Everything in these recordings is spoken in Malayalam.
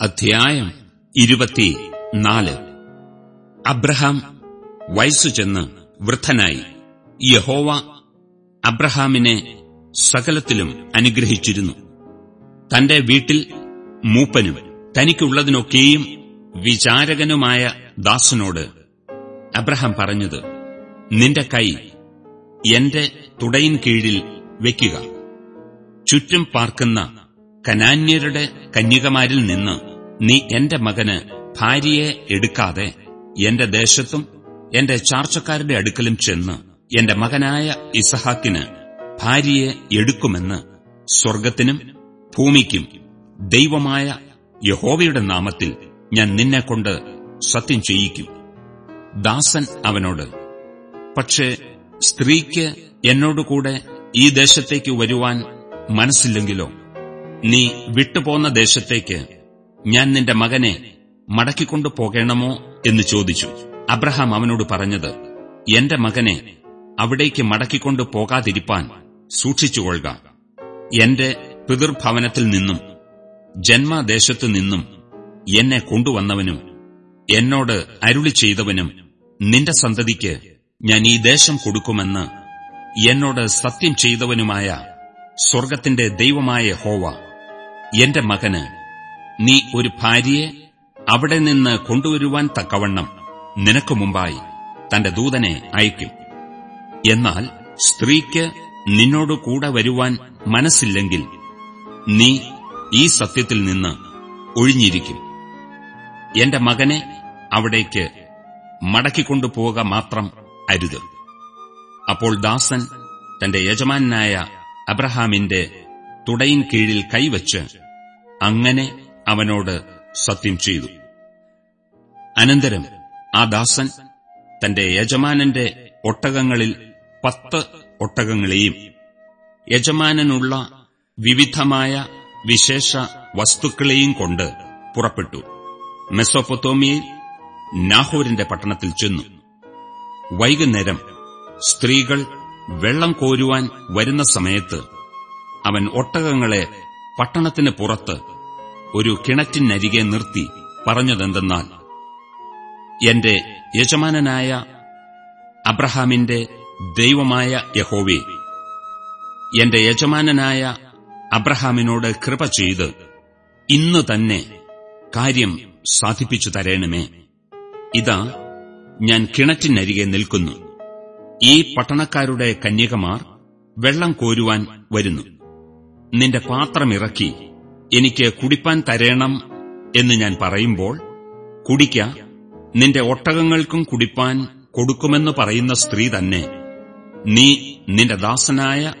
അധ്യായം ഇരുപത്തിനാല് അബ്രഹാം വയസ്സു ചെന്ന് വൃദ്ധനായി. യഹോവ അബ്രഹാമിനെ സകലത്തിലും അനുഗ്രഹിച്ചിരുന്നു. തന്റെ വീട്ടിൽ മൂപ്പനും തനിക്കുള്ളതിനൊക്കെയും വിചാരകനുമായ ദാസനോട് അബ്രഹാം പറഞ്ഞത് നിന്റെ കൈ എന്റെ തുടയിൻ കീഴിൽ വയ്ക്കുക ചുറ്റും പാർക്കുന്ന കനാന്യരുടെ കന്യകമാരിൽ നിന്ന് നീ എന്റെ മകന് ഭാര്യയെ എടുക്കാതെ എന്റെ ദേശത്തും എന്റെ ചാർച്ചക്കാരുടെ അടുക്കലും ചെന്ന് എന്റെ മകനായ ഇസഹാക്കിന് ഭാര്യയെ എടുക്കുമെന്ന് സ്വർഗത്തിനും ഭൂമിക്കും ദൈവമായ യഹോവയുടെ നാമത്തിൽ ഞാൻ നിന്നെക്കൊണ്ട് സത്യം ചെയ്യിക്കും. ദാസൻ അവനോട് പക്ഷേ സ്ത്രീക്ക് എന്നോടുകൂടെ ഈ ദേശത്തേക്ക് വരുവാൻ മനസ്സില്ലെങ്കിലോ? നീ വിട്ടുപോന്ന ദേശത്തേക്ക് ഞാൻ നിന്റെ മകനെ മടക്കിക്കൊണ്ടു പോകണമോ എന്ന് ചോദിച്ചു. അബ്രഹാം അവനോട് പറഞ്ഞത് എന്റെ മകനെ അവിടേക്ക് മടക്കിക്കൊണ്ടു പോകാതിരിപ്പാൻ സൂക്ഷിച്ചുകൊള്ളുക. എന്റെ പിതൃഭവനത്തിൽ നിന്നും ജന്മദേശത്തു നിന്നും എന്നെ കൊണ്ടുവന്നവനും എന്നോട് അരുളി ചെയ്തവനും നിന്റെ സന്തതിക്ക് ഞാൻ ഈ ദേശം കൊടുക്കുമെന്ന് എന്നോട് സത്യം ചെയ്തവനുമായ സ്വർഗത്തിന്റെ ദൈവമായ ഹോവ എന്റെ മകന് നീ ഒരു ഭാര്യയെ അവിടെ നിന്ന് കൊണ്ടുവരുവാൻ തക്കവണ്ണം നിനക്ക് മുമ്പായി തന്റെ ദൂതനെ അയക്കും എന്നാൽ സ്ത്രീക്ക് നിന്നോട് കൂടെ വരുവാൻ മനസ്സില്ലെങ്കിൽ നീ ഈ സത്യത്തിൽ നിന്ന് ഒഴിഞ്ഞിരിക്കും. എന്റെ മകനെ അവിടേക്ക് മടക്കിക്കൊണ്ടുപോവുക മാത്രം അരുത്. അപ്പോൾ ദാസൻ തന്റെ യജമാനായ അബ്രഹാമിന്റെ തുടയിൻ കീഴിൽ കൈവച്ച് അങ്ങനെ അവനോട് സത്യം ചെയ്തു. അനന്തരം ആ ദാസൻ തന്റെ യജമാനന്റെ ഒട്ടകങ്ങളിൽ പത്ത് ഒട്ടകങ്ങളെയും യജമാനനുള്ള വിവിധമായ വിശേഷ വസ്തുക്കളെയും കൊണ്ട് പുറപ്പെട്ടു. മെസോപ്പൊത്തോമിയയിൽ നാഹോരിന്റെ പട്ടണത്തിൽ ചെന്നു. വൈകുന്നേരം സ്ത്രീകൾ വെള്ളം കോരുവാൻ വരുന്ന സമയത്ത് അവൻ ഒട്ടകങ്ങളെ പട്ടണത്തിന് പുറത്ത് ഒരു കിണറ്റിനരികെ നിർത്തി പറഞ്ഞതെന്തെന്നാൽ എന്റെ യജമാനനായ അബ്രഹാമിന്റെ ദൈവമായ യഹോവേ എന്റെ യജമാനനായ അബ്രഹാമിനോട് കൃപ ചെയ്ത് ഇന്ന് തന്നെ കാര്യം സാധിപ്പിച്ചു തരേണമേ. ഇതാ ഞാൻ കിണറ്റിനരികെ നിൽക്കുന്നു. ഈ പട്ടണക്കാരുടെ കന്യകമാർ വെള്ളം കോരുവാൻ വരുന്നു. നിന്റെ പാത്രമിറക്കി എനിക്ക് കുടിപ്പാൻ തരേണം എന്ന് ഞാൻ പറയുമ്പോൾ കുടിക്ക നിന്റെ ഒട്ടകങ്ങൾക്കും കുടിപ്പാൻ കൊടുക്കുമെന്ന് പറയുന്ന സ്ത്രീ തന്നെ. നീ നിന്റെ ദാസനായ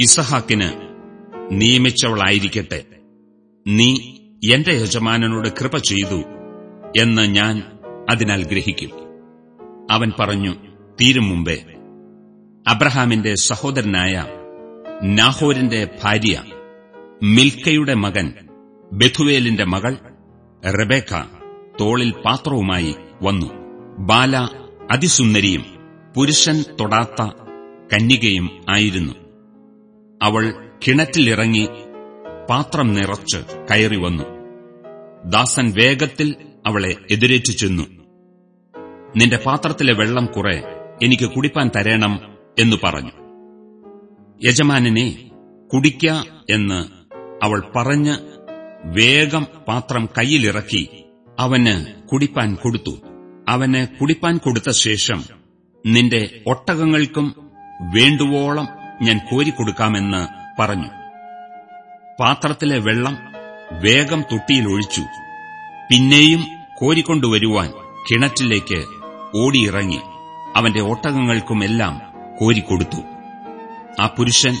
ഇസഹാക്കിന് നിയമിച്ചവളായിരിക്കട്ടെ. നീ എന്റെ യജമാനനോട് കൃപ ചെയ്തു എന്ന് ഞാൻ അതിനാൽ ഗ്രഹിക്കും. അവൻ പറഞ്ഞു തീരും മുമ്പേ. അബ്രഹാമിന്റെ സഹോദരനായ നാഹോരിന്റെ ഭാര്യ മിൽക്കയുടെ മകൻ ബെഥുവേലിന്റെ മകൾ റബേക്ക തോളിൽ പാത്രവുമായി വന്നു. ബാല അതിസുന്ദരിയും പുരുഷൻ തൊടാത്ത കന്യകയും ആയിരുന്നു. അവൾ കിണറ്റിലിറങ്ങി പാത്രം നിറച്ച് കയറി വന്നു. ദാസൻ വേഗത്തിൽ അവളെ എതിരേറ്റു ചെന്നു. നിന്റെ പാത്രത്തിലെ വെള്ളം കുറെ എനിക്ക് കുടിപ്പാൻ തരണം എന്നു പറഞ്ഞു. യജമാനനെ കുടിക്ക എന്ന് അവൾ പറഞ്ഞ് വേഗം പാത്രം കയ്യിലിറക്കി അവന് കുടിപ്പാൻ കൊടുത്തു. അവന് കുടിപ്പാൻ കൊടുത്ത ശേഷം നിന്റെ ഒട്ടകങ്ങൾക്കും വേണ്ടുവോളം ഞാൻ കോരിക്കൊടുക്കാമെന്ന് പറഞ്ഞു. പാത്രത്തിലെ വെള്ളം വേഗം തൊട്ടിയിലൊഴിച്ചു പിന്നെയും കോരിക്കൊണ്ടുവരുവാൻ കിണറ്റിലേക്ക് ഓടിയിറങ്ങി. അവന്റെ ഒട്ടകങ്ങൾക്കുമെല്ലാം കോരിക്കൊടുത്തു ആ പുരുഷൻ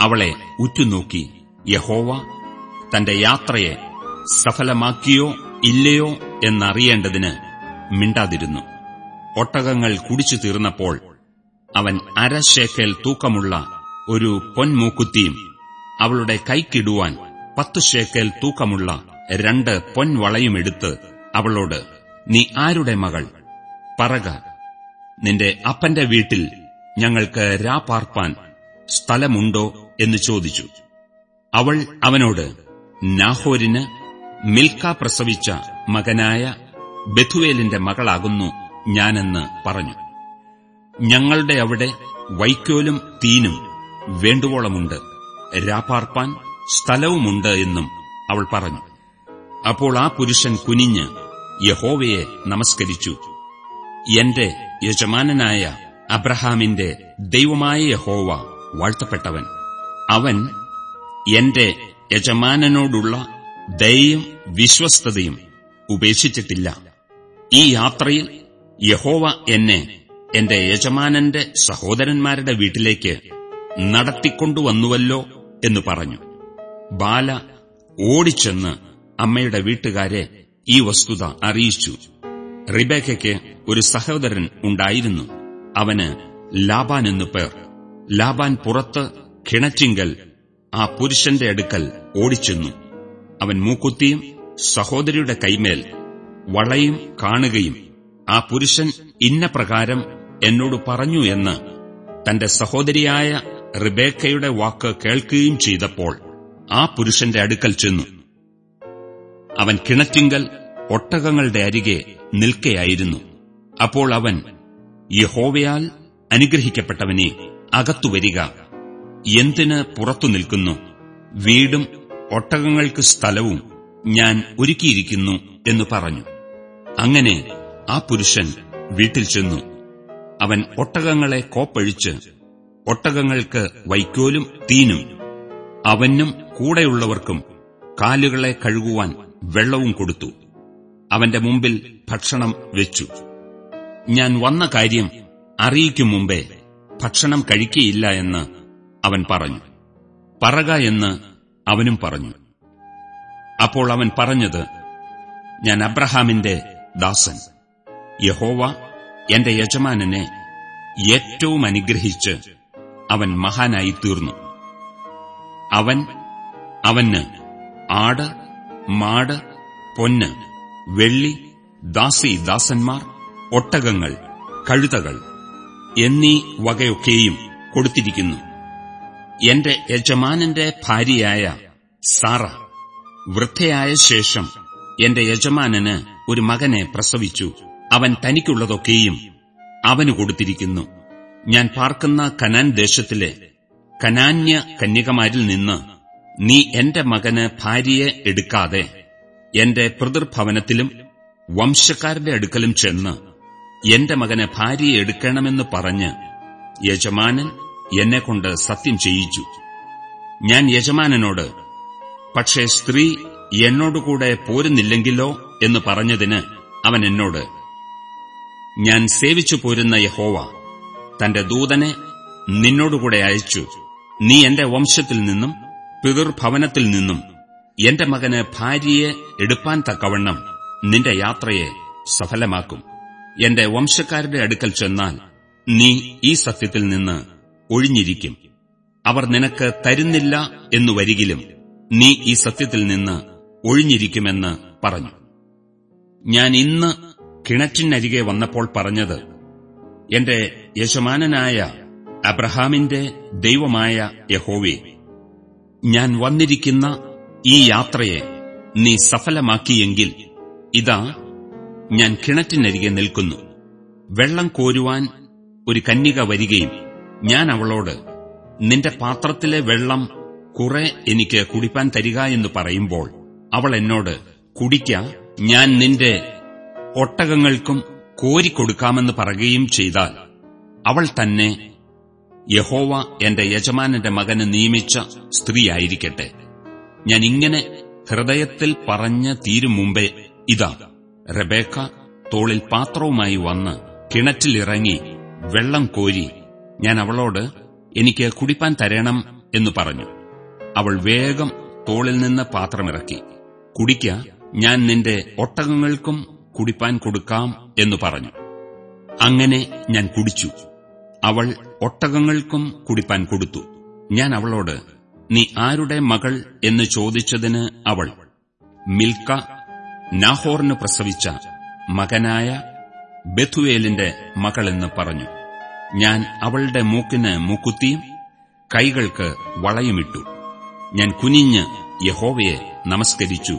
അവളെ ഉറ്റുനോക്കി. യഹോവ തന്റെ യാത്രയെ സഫലമാക്കിയോ ഇല്ലയോ എന്നറിയേണ്ടതിന് മിണ്ടാതിരുന്നു. ഒട്ടകങ്ങൾ കുടിച്ചു തീർന്നപ്പോൾ അവൻ അരശേക്കൽ തൂക്കമുള്ള ഒരു പൊൻമൂക്കുത്തിയും അവളുടെ കൈക്കിടുവാൻ പത്ത് ശേക്കൽ തൂക്കമുള്ള രണ്ട് പൊൻവളയുമെടുത്ത് അവളോട് നീ ആരുടെ മകൾ? പറക. നിന്റെ അപ്പന്റെ വീട്ടിൽ ഞങ്ങൾക്ക് രാപാർപ്പാൻ സ്ഥലമുണ്ടോ? എന്ന് ചോദിച്ചു. അവൾ അവനോട് നാഹോരിന് മിൽക്ക പ്രസവിച്ച മകനായ ബെഥുവേലിന്റെ മകളാകുന്നു ഞാനെന്ന് പറഞ്ഞു. ഞങ്ങളുടെ അവിടെ വൈക്കോലും തീനും വേണ്ടുവോളമുണ്ട്. രാപ്പാർപ്പാൻ സ്ഥലവുമുണ്ട് എന്നും അവൾ പറഞ്ഞു. അപ്പോൾ ആ പുരുഷൻ കുനിഞ്ഞ് യഹോവയെ നമസ്കരിച്ചു. എന്റെ യജമാനനായ അബ്രഹാമിന്റെ ദൈവമായ യഹോവ വാഴ്ത്തപ്പെട്ടവൻ. അവൻ എന്റെ യജമാനനോടുള്ള ദയയും വിശ്വസ്തതയും ഉപേക്ഷിച്ചിട്ടില്ല. ഈ യാത്രയിൽ യഹോവ എന്നെ എന്റെ യജമാനന്റെ സഹോദരന്മാരുടെ വീട്ടിലേക്ക് നടത്തിക്കൊണ്ടുവന്നുവല്ലോ എന്ന് പറഞ്ഞു. ബാല ഓടിച്ചെന്ന് അമ്മയുടെ വീട്ടുകാരെ ഈ വസ്തുത അറിയിച്ചു. റിബേക്കയ്ക്ക് ഒരു സഹോദരൻ ഉണ്ടായിരുന്നു. അവന് ലാബാൻ എന്നു പേർ. ലാബാൻ പുറത്ത് കിണറ്റിങ്കൽ ആ പുരുഷന്റെ അടുക്കൽ ഓടിച്ചെന്നു. അവൻ മൂക്കുത്തിയും സഹോദരിയുടെ കൈമേൽ വളയും കാണുകയും ആ പുരുഷൻ ഇന്ന പ്രകാരം എന്നോട് പറഞ്ഞു എന്ന് തന്റെ സഹോദരിയായ റിബേക്കയുടെ വാക്ക് കേൾക്കുകയും ചെയ്തപ്പോൾ ആ പുരുഷന്റെ അടുക്കൽ ചെന്നു. അവൻ കിണറ്റിങ്കൽ ഒട്ടകങ്ങളുടെ അരികെ നിൽക്കയായിരുന്നു. അപ്പോൾ അവൻ യഹോവയാൽ അനുഗ്രഹിക്കപ്പെട്ടവനെ അകത്തുവരിക എന്തിന് പുറത്തു നിൽക്കുന്നു? വീടും ഒട്ടകങ്ങൾക്ക് സ്ഥലവും ഞാൻ ഒരുക്കിയിരിക്കുന്നു എന്ന് പറഞ്ഞു. അങ്ങനെ ആ പുരുഷൻ വീട്ടിൽ ചെന്നു. അവൻ ഒട്ടകങ്ങളെ കോപ്പഴിച്ച് ഒട്ടകങ്ങൾക്ക് വൈക്കോലും തീനും അവനും കൂടെയുള്ളവർക്കും കാലുകളെ കഴുകുവാൻ വെള്ളവും കൊടുത്തു. അവന്റെ മുമ്പിൽ ഭക്ഷണം വെച്ചു. ഞാൻ വന്ന കാര്യം അറിയിക്കും മുമ്പേ ഭക്ഷണം കഴിക്കയില്ല എന്ന് അവൻ പറഞ്ഞു പറക എന്ന് അവനും പറഞ്ഞു. അപ്പോൾ അവൻ പറഞ്ഞത് ഞാൻ അബ്രഹാമിന്റെ ദാസൻ. യഹോവ എന്റെ യജമാനനെ ഏറ്റവും അനുഗ്രഹിച്ച് അവൻ മഹാനായി തീർന്നു. അവൻ അവന് ആട് മാട് പൊന്ന് വെള്ളി ദാസി ദാസന്മാർ ഒട്ടകങ്ങൾ കഴുതകൾ എന്നീ വകയൊക്കെയും കൊടുത്തിരിക്കുന്നു. എന്റെ യജമാനന്റെ ഭാര്യയായ സാറ. വൃദ്ധയായ ശേഷം എന്റെ യജമാനന് ഒരു മകനെ പ്രസവിച്ചു. അവൻ തനിക്കുള്ളതൊക്കെയും അവന് കൊടുത്തിരിക്കുന്നു. ഞാൻ പാർക്കുന്ന കനാൻ ദേശത്തിലെ കനാന്യ കന്യകമാരിൽ നിന്ന് നീ എന്റെ മകന് ഭാര്യയെ എടുക്കാതെ എന്റെ പിതൃഭവനത്തിലും വംശക്കാരുടെ അടുക്കലും ചെന്ന് എന്റെ മകന് ഭാര്യയെ എടുക്കണമെന്ന് പറഞ്ഞ് യജമാനൻ എന്നെക്കൊണ്ട് സത്യം ചെയ്യിച്ചു. ഞാൻ യജമാനനോട് പക്ഷേ സ്ത്രീ എന്നോടുകൂടെ പോരുന്നില്ലെങ്കിലോ? എന്ന് പറഞ്ഞതിന് അവൻ എന്നോട് ഞാൻ സേവിച്ചു പോരുന്ന യഹോവ തന്റെ ദൂതനെ നിന്നോടുകൂടെ അയച്ചു. നീ എന്റെ വംശത്തിൽ നിന്നും പിതൃഭവനത്തിൽ നിന്നും എന്റെ മകന് ഭാര്യയെ എടുപ്പാൻ തക്കവണ്ണം നിന്റെ യാത്രയെ സഫലമാക്കും. എന്റെ വംശക്കാരുടെ അടുക്കൽ ചെന്നാൽ നീ ഈ സത്യത്തിൽ നിന്ന് ഒഴിഞ്ഞിരിക്കും. അവർ നിനക്ക് തരുന്നില്ല എന്നു വരികിലും നീ ഈ സത്യത്തിൽ നിന്ന് ഒഴിഞ്ഞിരിക്കുമെന്ന് പറഞ്ഞു. ഞാൻ ഇന്ന് കിണറ്റിനരികെ വന്നപ്പോൾ പറഞ്ഞത് എന്റെ യശമാനനായ അബ്രഹാമിന്റെ ദൈവമായ യഹോവേ ഞാൻ വന്നിരിക്കുന്ന ഈ യാത്രയെ നീ സഫലമാക്കിയെങ്കിൽ ഇതാ ഞാൻ കിണറ്റിനരികെ നിൽക്കുന്നു. വെള്ളം കോരുവാൻ ഒരു കന്യക വരികയും ഞാൻ അവളോട് നിന്റെ പാത്രത്തിലെ വെള്ളം കുറെ എനിക്ക് കുടിപ്പാൻ തരിക എന്ന് പറയുമ്പോൾ അവൾ എന്നോട് കുടിക്ക ഞാൻ നിന്റെ ഒട്ടകങ്ങൾക്കും കോരിക്കൊടുക്കാമെന്ന് പറയുകയും ചെയ്താൽ അവൾ തന്നെ യഹോവ എന്റെ യജമാനന്റെ മകന് നിയമിച്ച സ്ത്രീയായിരിക്കട്ടെ. ഞാൻ ഇങ്ങനെ ഹൃദയത്തിൽ പറഞ്ഞ തീരും മുമ്പേ ഇതാ റബേക്ക തോളിൽ പാത്രവുമായി വന്ന് കിണറ്റിലിറങ്ങി വെള്ളം കോരി ഞാൻ അവളോട് എനിക്ക് കുടിപ്പാൻ തരണം എന്ന് പറഞ്ഞു. അവൾ വേഗം തോളിൽ നിന്ന് പാത്രമിറക്കി. കുടിക്ക ഞാൻ നിന്റെ ഒട്ടകങ്ങൾക്കും കുടിപ്പാൻ കൊടുക്കാം എന്ന് പറഞ്ഞു. അങ്ങനെ ഞാൻ കുടിച്ചു. അവൾ ഒട്ടകങ്ങൾക്കും കുടിപ്പാൻ കൊടുത്തു. ഞാൻ അവളോട് നീ ആരുടെ മകൾ? എന്ന് ചോദിച്ചതിന് അവൾ മിൽക്ക നാഹോറിന് പ്രസവിച്ച മകനായ ബെഥുവേലിന്റെ മകളെന്ന് പറഞ്ഞു. ഞാൻ അവളുടെ മൂക്കിന് മൂക്കുത്തിയും കൈകൾക്ക് വളയുമിട്ടു. ഞാൻ കുനിഞ്ഞ് യഹോവയെ നമസ്കരിച്ചു.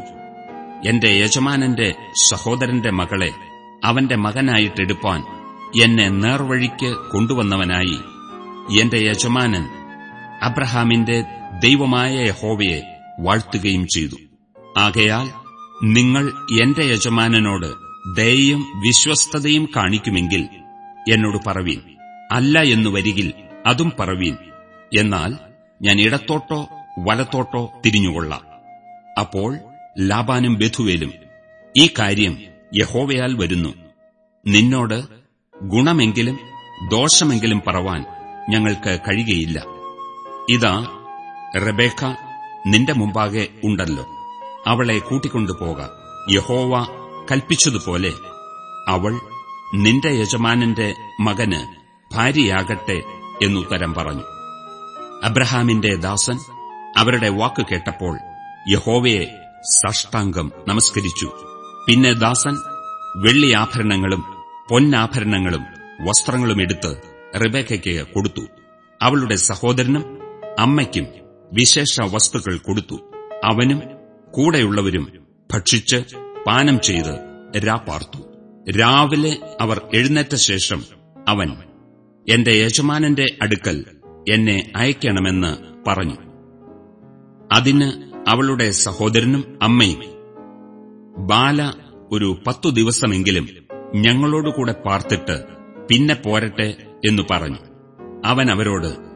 എന്റെ യജമാനന്റെ സഹോദരന്റെ മകളെ അവന്റെ മകനായിട്ടെടുപ്പാൻ എന്നെ നേർവഴിക്ക് കൊണ്ടുവന്നവനായി. എന്റെ യജമാനൻ അബ്രഹാമിന്റെ ദൈവമായ യഹോവയെ വാഴ്ത്തുകയും ചെയ്തു. ആകയാൽ നിങ്ങൾ എന്റെ യജമാനനോട് ദയയും വിശ്വസ്തതയും കാണിക്കുമെങ്കിൽ എന്നോട് പറവീൻ. അല്ല എന്നു വരികിൽ അതും പറവീൻ. എന്നാൽ ഞാൻ ഇടത്തോട്ടോ വലത്തോട്ടോ തിരിഞ്ഞുകൊള്ളാം. അപ്പോൾ ലാബാനും ബഥുവേലും ഈ കാര്യം യഹോവയാൽ വരുന്നു. നിന്നോട് ഗുണമെങ്കിലും ദോഷമെങ്കിലും പറവാൻ ഞങ്ങൾക്ക് കഴിയുകയില്ല. ഇതാ റബേക്ക നിന്റെ മുമ്പാകെ ഉണ്ടല്ലോ. അവളെ കൂട്ടിക്കൊണ്ടുപോക. യഹോവ കൽപ്പിച്ചതുപോലെ അവൾ നിന്റെ യജമാനന്റെ മകന് ഭാര്യയാകട്ടെ എന്നുത്തരം പറഞ്ഞു. അബ്രഹാമിന്റെ ദാസൻ അവരുടെ വാക്ക് കേട്ടപ്പോൾ യഹോവയെ സഷ്ടാംഗം നമസ്കരിച്ചു. പിന്നെ ദാസൻ വെള്ളിയാഭരണങ്ങളും പൊന്നാഭരണങ്ങളും വസ്ത്രങ്ങളും എടുത്ത് റിബേക്കയ്ക്ക് കൊടുത്തു. അവളുടെ സഹോദരനും അമ്മയ്ക്കും വിശേഷ വസ്തുക്കൾ കൊടുത്തു. അവനും കൂടെയുള്ളവരും ഭക്ഷിച്ച് പാനം ചെയ്ത് രാപ്പാർത്തു രാവിലെ അവർ എഴുന്നേറ്റ ശേഷം അവൻ എന്റെ യജമാനന്റെ അടുക്കൽ എന്നെ അയക്കണമെന്ന് പറഞ്ഞു. അതിന് അവളുടെ സഹോദരനും അമ്മയും ബാല ഒരു പത്തു ദിവസമെങ്കിലും ഞങ്ങളോടുകൂടെ പാർത്തിട്ട് പിന്നെ പോരട്ടെ എന്ന് പറഞ്ഞു. അവൻ അവരോട്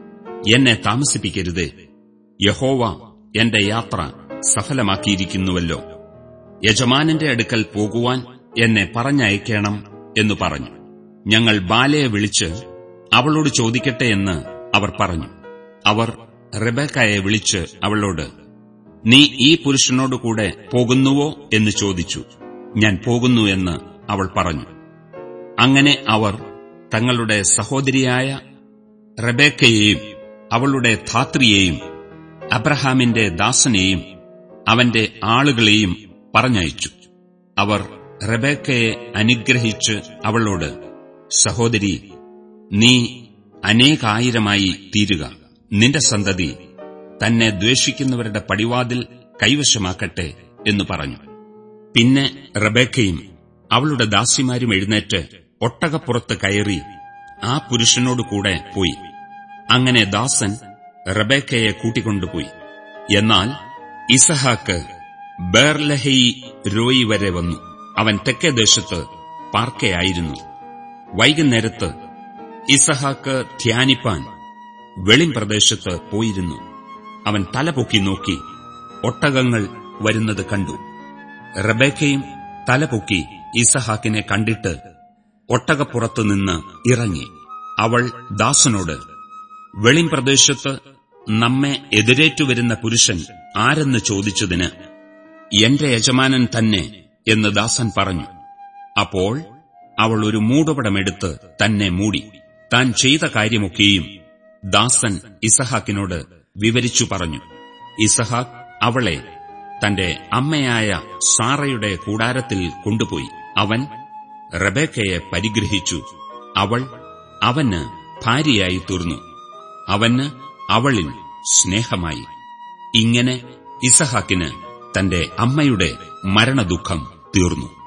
എന്നെ താമസിപ്പിക്കരുതേ. യഹോവ എന്റെ യാത്ര സഫലമാക്കിയിരിക്കുന്നുവല്ലോ. യജമാനന്റെ അടുക്കൽ പോകുവാൻ എന്നെ പറഞ്ഞയക്കണം എന്നു പറഞ്ഞു. ഞങ്ങൾ ബാലയെ വിളിച്ച് അവളോട് ചോദിക്കട്ടെ എന്ന് അവർ പറഞ്ഞു. അവർ റെബേക്കായെ വിളിച്ച് അവളോട് നീ ഈ പുരുഷനോടുകൂടെ പോകുന്നുവോ? എന്ന് ചോദിച്ചു. ഞാൻ പോകുന്നു എന്ന് അവൾ പറഞ്ഞു. അങ്ങനെ അവർ തങ്ങളുടെ സഹോദരിയായ റബേക്കയെയും അവളുടെ ധാത്രിയെയും അബ്രഹാമിന്റെ ദാസനെയും അവന്റെ ആളുകളെയും പറഞ്ഞയച്ചു. അവർ റബേക്കയെ അനുഗ്രഹിച്ച് അവളോട് സഹോദരി നീ അനേകായിരമായി തീരുക. നിന്റെ സന്തതി തന്നെ ദ്വേഷിക്കുന്നവരുടെ പടിവാതിൽ കൈവശമാക്കട്ടെ എന്നു പറഞ്ഞു. പിന്നെ റബേക്കയും അവളുടെ ദാസിമാരും എഴുന്നേറ്റ് ഒട്ടകപ്പുറത്ത് കയറി ആ പുരുഷനോടുകൂടെ പോയി. അങ്ങനെ ദാസൻ റബേക്കയെ കൂട്ടിക്കൊണ്ടുപോയി. എന്നാൽ ഇസഹാക്ക് ബേർലഹയി രോയി വരെ വന്നു. അവൻ തെക്കേ ദേശത്ത് പാർക്കയായിരുന്നു. വൈകുന്നേരത്ത് ഇസഹാക്ക് ധ്യാനിപ്പാൻ വെളിം പ്രദേശത്ത് പോയിരുന്നു. അവൻ തലപൊക്കി നോക്കി. ഒട്ടകങ്ങൾ വരുന്നത് കണ്ടു. റബേക്കയും തലപൊക്കി ഇസഹാക്കിനെ കണ്ടിട്ട് ഒട്ടകപ്പുറത്തുനിന്ന് ഇറങ്ങി. അവൾ ദാസനോട് വെളിം പ്രദേശത്ത് നമ്മെ എതിരേറ്റുവരുന്ന പുരുഷൻ ആരെന്ന് ചോദിച്ചതിന് എന്റെ യജമാനൻ തന്നെ എന്ന് ദാസൻ പറഞ്ഞു. അപ്പോൾ അവൾ ഒരു മൂടുപടമെടുത്ത് തന്നെ മൂടി. താൻ ചെയ്ത കാര്യമൊക്കെയും ദാസൻ ഇസഹാക്കിനോട് വിവരിച്ചു പറഞ്ഞു. ഇസഹാക്ക് അവളെ തന്റെ അമ്മയായ സാറയുടെ കൂടാരത്തിൽ കൊണ്ടുപോയി. അവൻ റബേക്കയെ പരിഗ്രഹിച്ചു. അവൾ അവന് ഭാര്യയായി തീർന്നു. അവന് അവളിൽ സ്നേഹമായി. ഇങ്ങനെ ഇസഹാക്കിന് തന്റെ അമ്മയുടെ മരണദുഃഖം തീർന്നു.